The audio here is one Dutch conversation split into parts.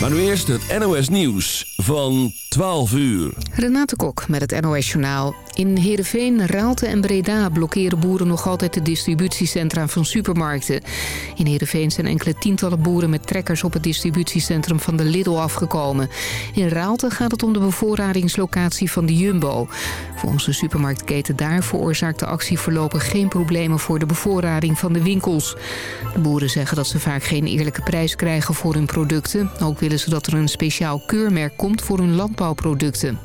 Maar nu eerst het NOS Nieuws van 12 uur. Renate Kok met het NOS Journaal. In Heerenveen, Raalte en Breda blokkeren boeren nog altijd de distributiecentra van supermarkten. In Heerenveen zijn enkele tientallen boeren met trekkers op het distributiecentrum van de Lidl afgekomen. In Raalte gaat het om de bevoorradingslocatie van de Jumbo. Volgens de supermarktketen daar veroorzaakt de actie voorlopig geen problemen voor de bevoorrading van de winkels. De boeren zeggen dat ze vaak geen eerlijke prijs krijgen voor hun producten. Ook willen ze dat er een speciaal keurmerk komt voor hun landbouwproducten.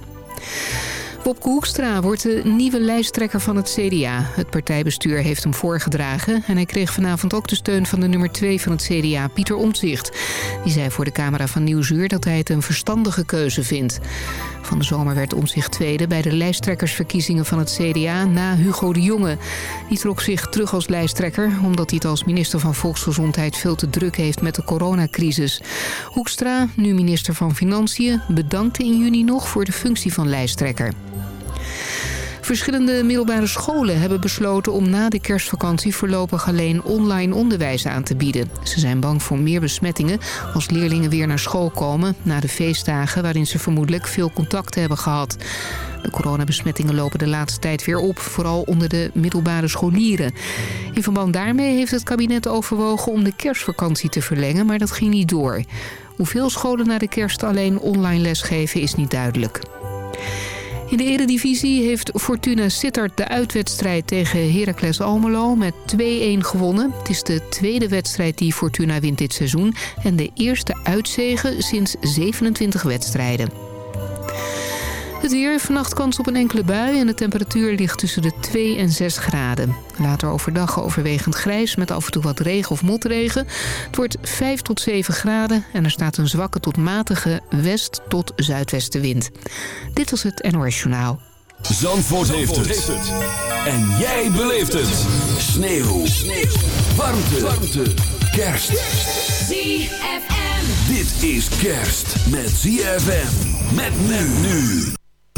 Wopke Hoekstra wordt de nieuwe lijsttrekker van het CDA. Het partijbestuur heeft hem voorgedragen... en hij kreeg vanavond ook de steun van de nummer 2 van het CDA, Pieter Omtzigt. Die zei voor de camera van Nieuwsuur dat hij het een verstandige keuze vindt. Van de zomer werd Omtzigt tweede bij de lijsttrekkersverkiezingen van het CDA... na Hugo de Jonge. Die trok zich terug als lijsttrekker... omdat hij het als minister van Volksgezondheid veel te druk heeft met de coronacrisis. Hoekstra, nu minister van Financiën, bedankte in juni nog voor de functie van lijsttrekker. Verschillende middelbare scholen hebben besloten om na de kerstvakantie voorlopig alleen online onderwijs aan te bieden. Ze zijn bang voor meer besmettingen als leerlingen weer naar school komen na de feestdagen waarin ze vermoedelijk veel contacten hebben gehad. De coronabesmettingen lopen de laatste tijd weer op, vooral onder de middelbare scholieren. In verband daarmee heeft het kabinet overwogen om de kerstvakantie te verlengen, maar dat ging niet door. Hoeveel scholen na de kerst alleen online lesgeven is niet duidelijk. In de eredivisie heeft Fortuna Sittard de uitwedstrijd tegen Heracles Almelo met 2-1 gewonnen. Het is de tweede wedstrijd die Fortuna wint dit seizoen en de eerste uitzegen sinds 27 wedstrijden. Het weer, vannacht kans op een enkele bui en de temperatuur ligt tussen de 2 en 6 graden. Later overdag overwegend grijs met af en toe wat regen of motregen. Het wordt 5 tot 7 graden en er staat een zwakke tot matige west- tot zuidwestenwind. Dit was het NOS Journaal. Zandvoort, heeft, het. En jij beleeft het. Sneeuw. Sneeuw. Warmte. Warmte. Kerst. ZFM. Dit is kerst met ZFM. Met men nu.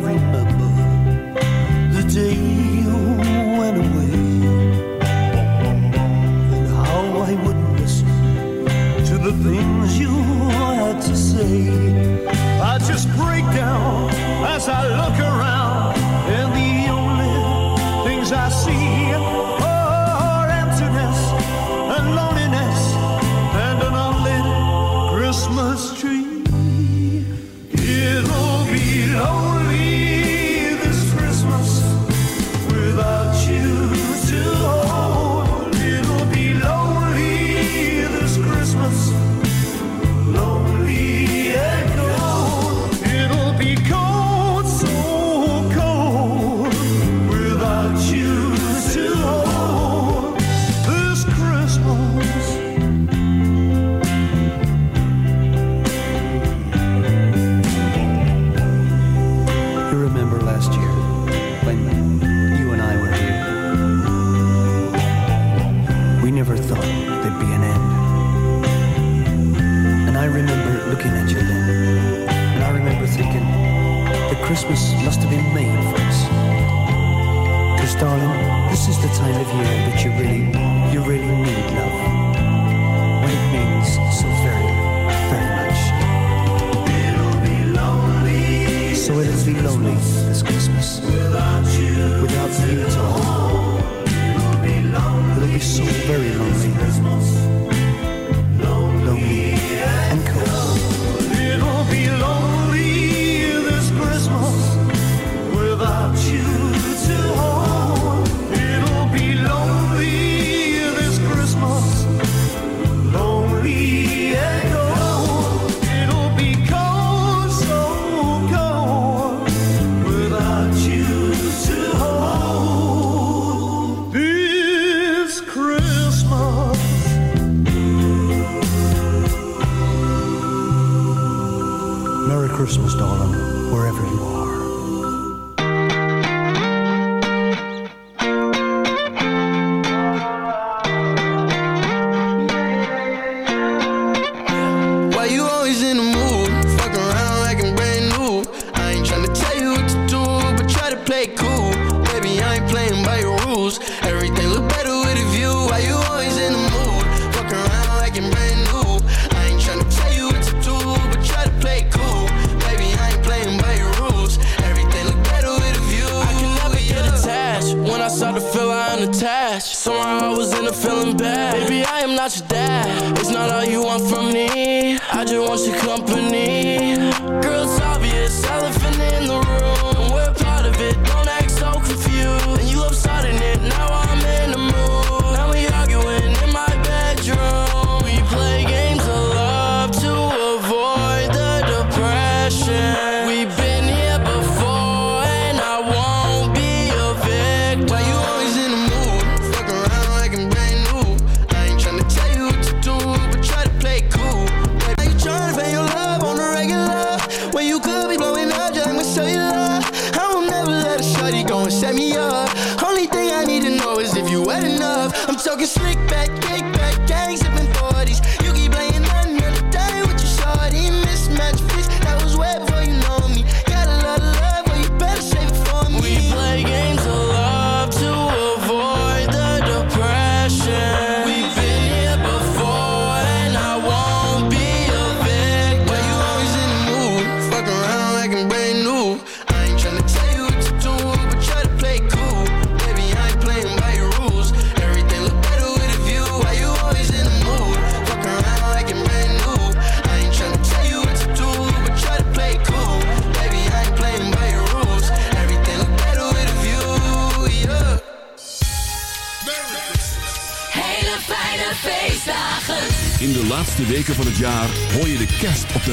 love you.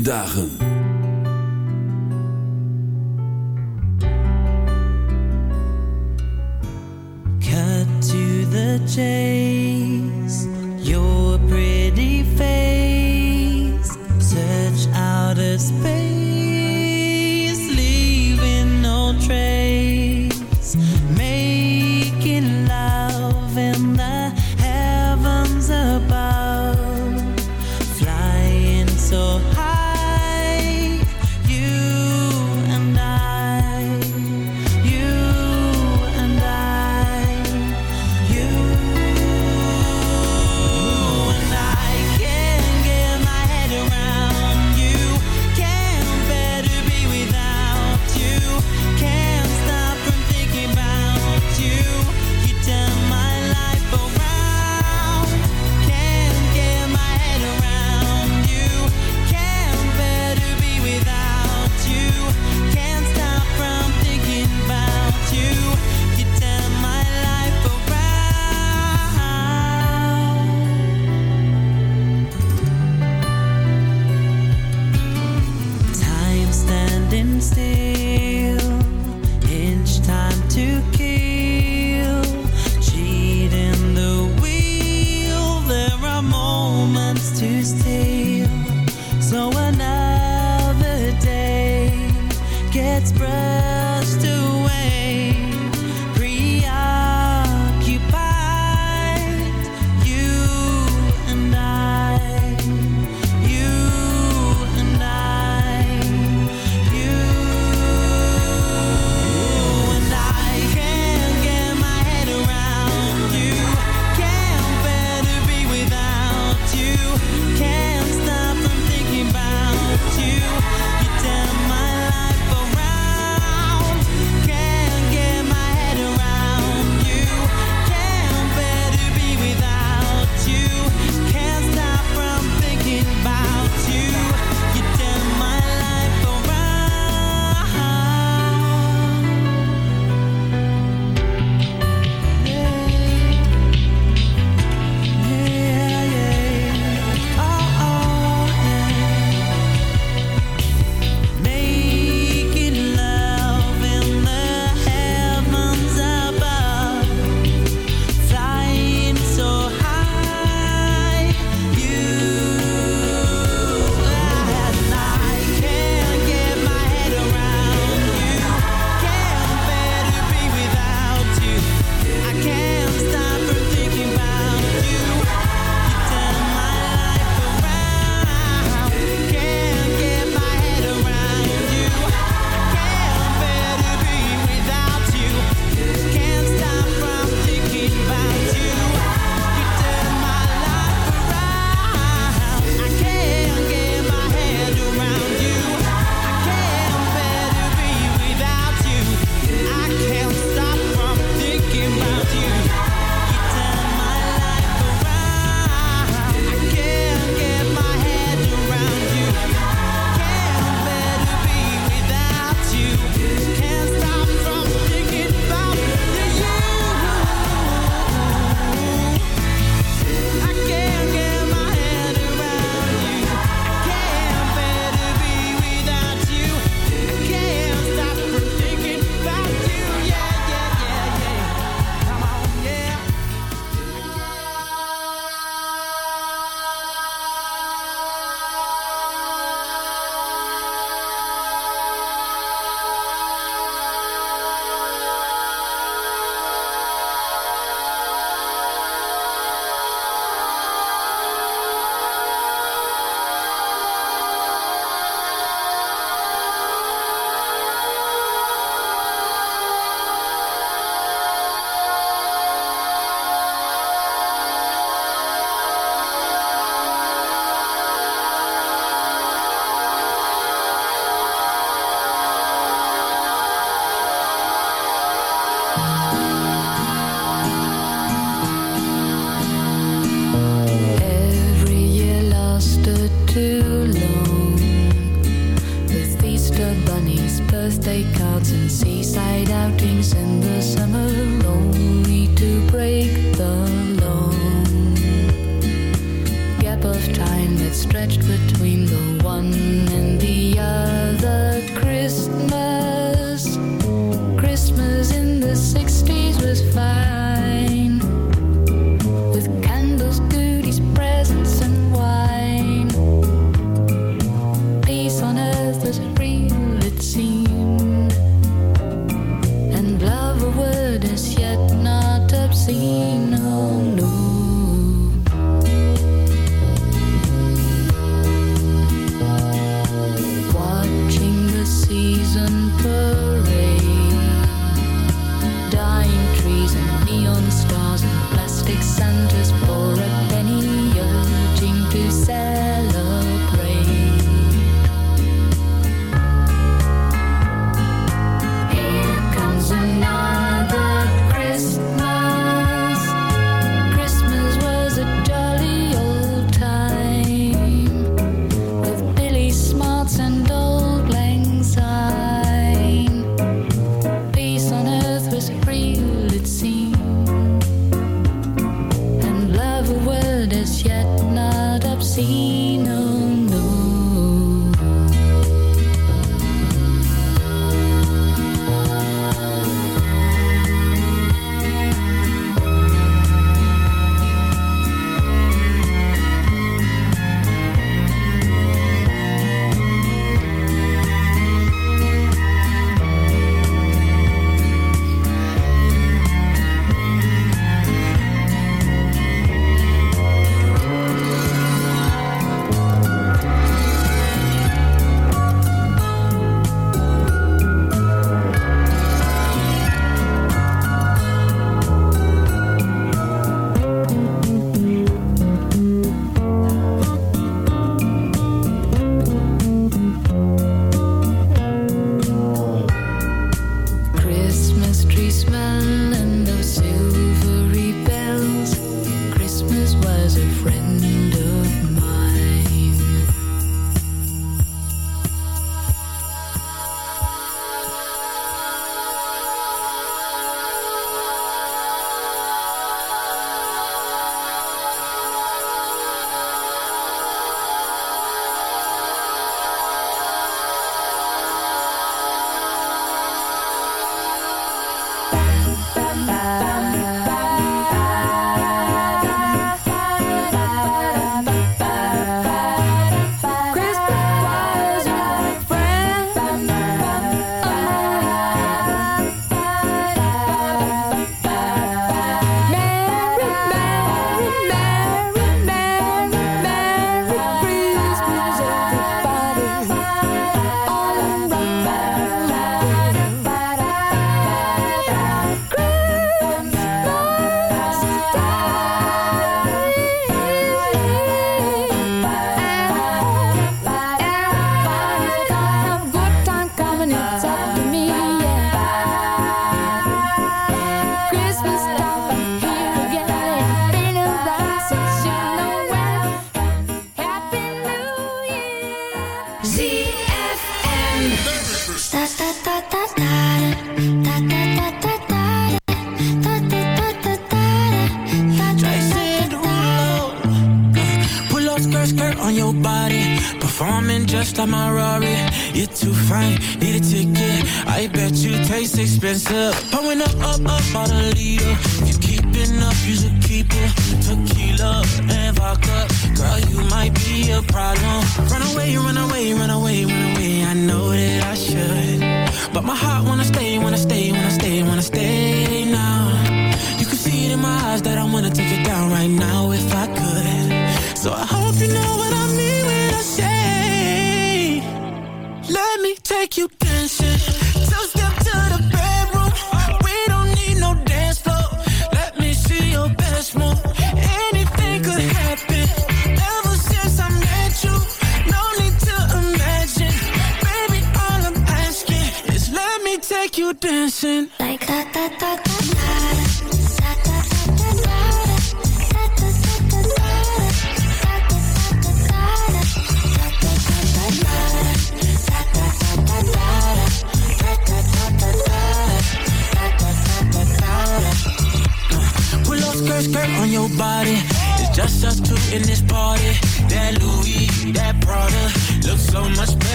fijne dagen. Cut to the chase, your pretty face, search out of space.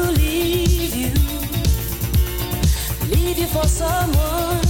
leave you, leave you for someone.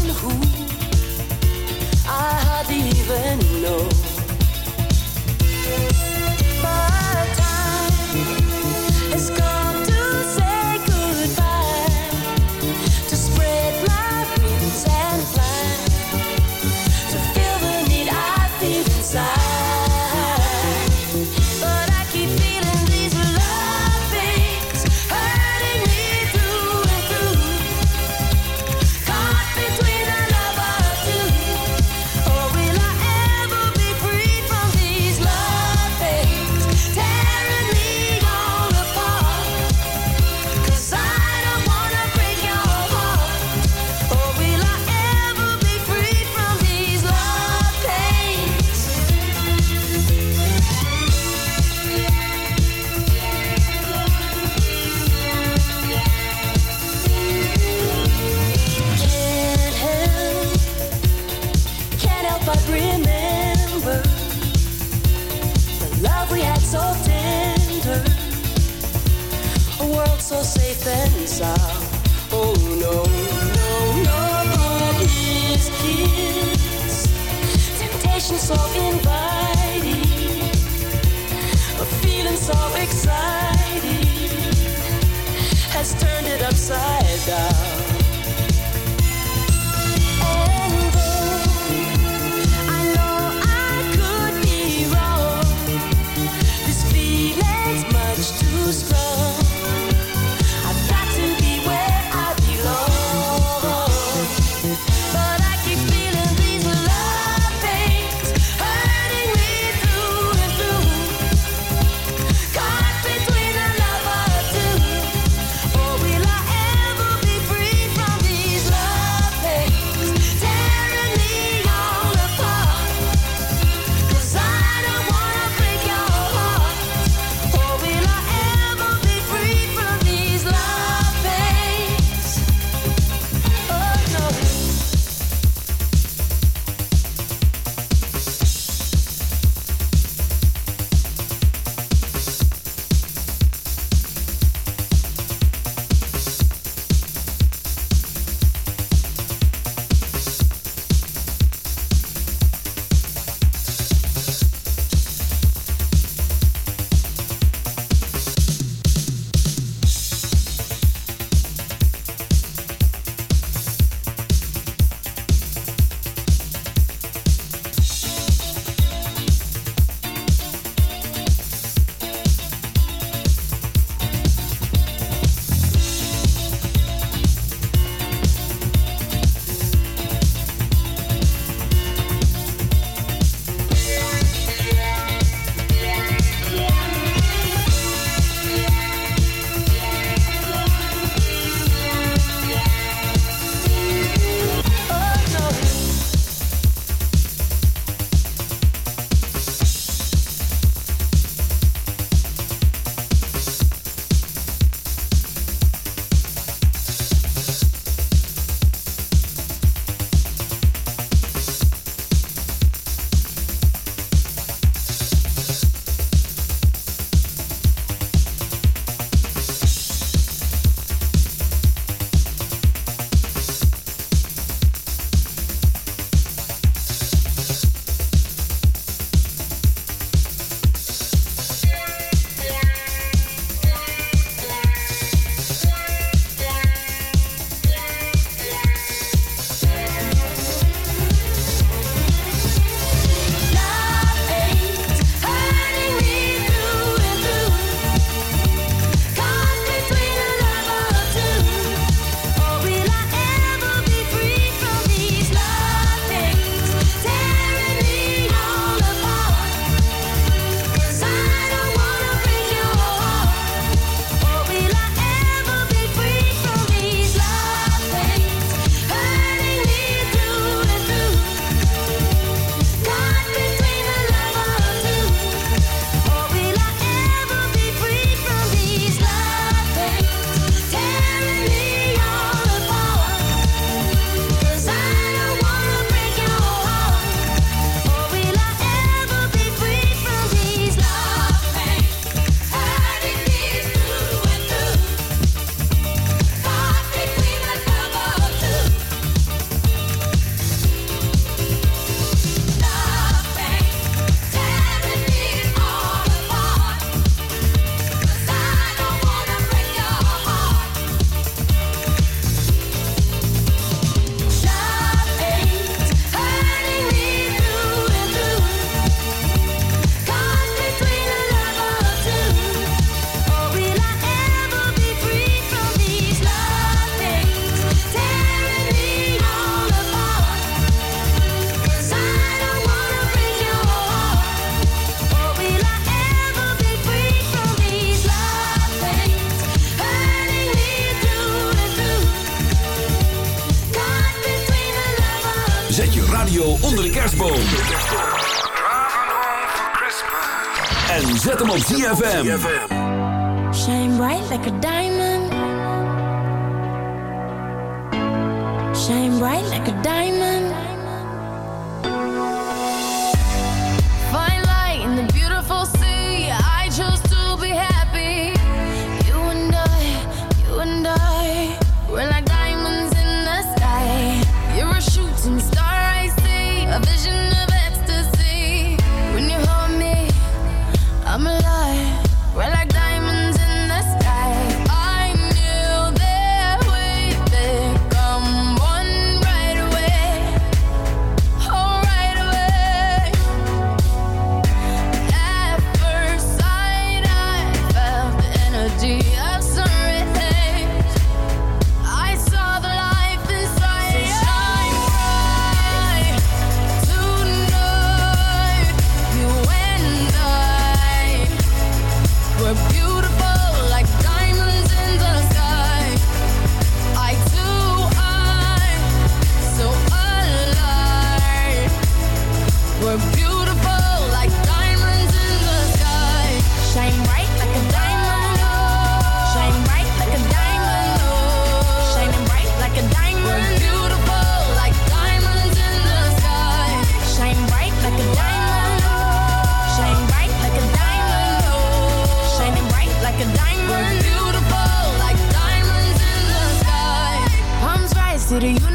hem op Shine bright like a diamond. Shine bright like a diamond. To the universe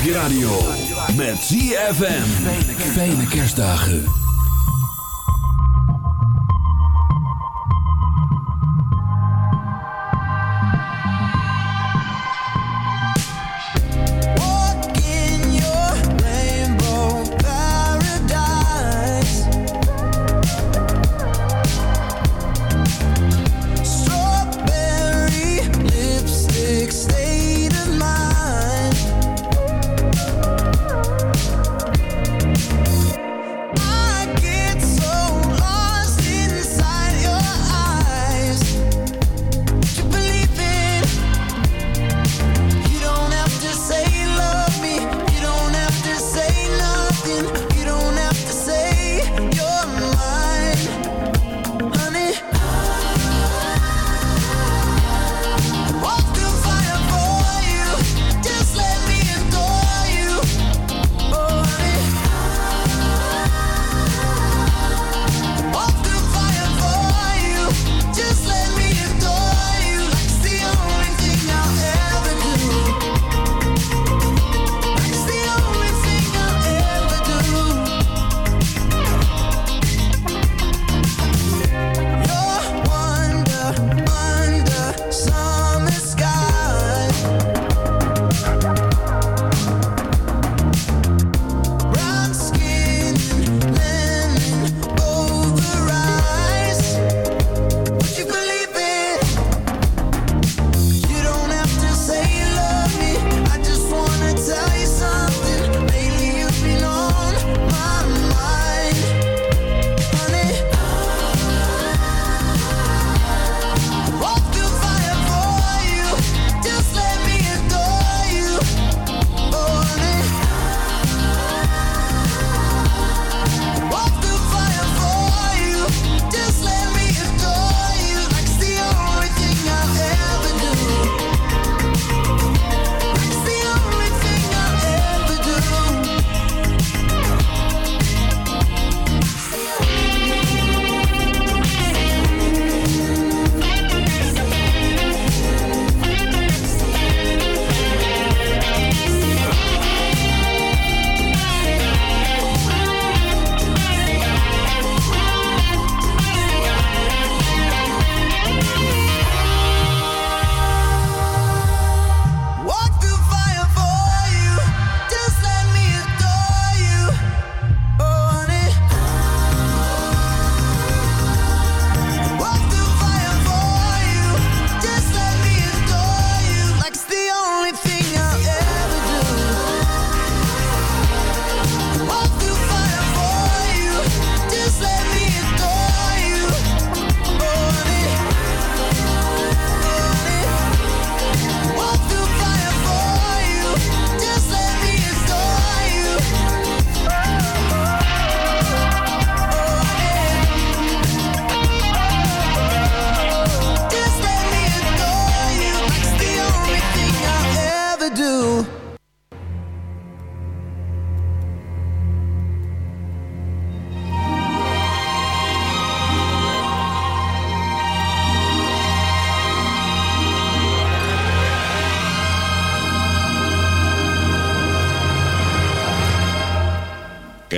op radio. Met ZFM. Fijne kerstdagen.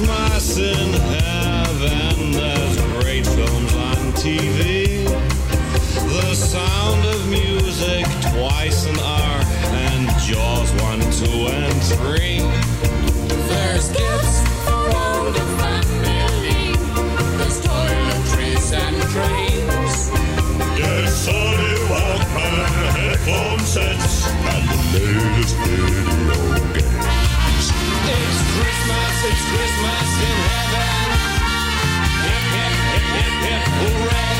It's my sin heaven. There's great films on TV. The sound of music twice an hour, and Jaws one, two, and three. There's gifts for all the family. There's toiletries and trains. There's Sony Walkman headphone sets and the latest video. It's Christmas, it's Christmas in heaven. Hip, hip, hip, hip, hip, hooray.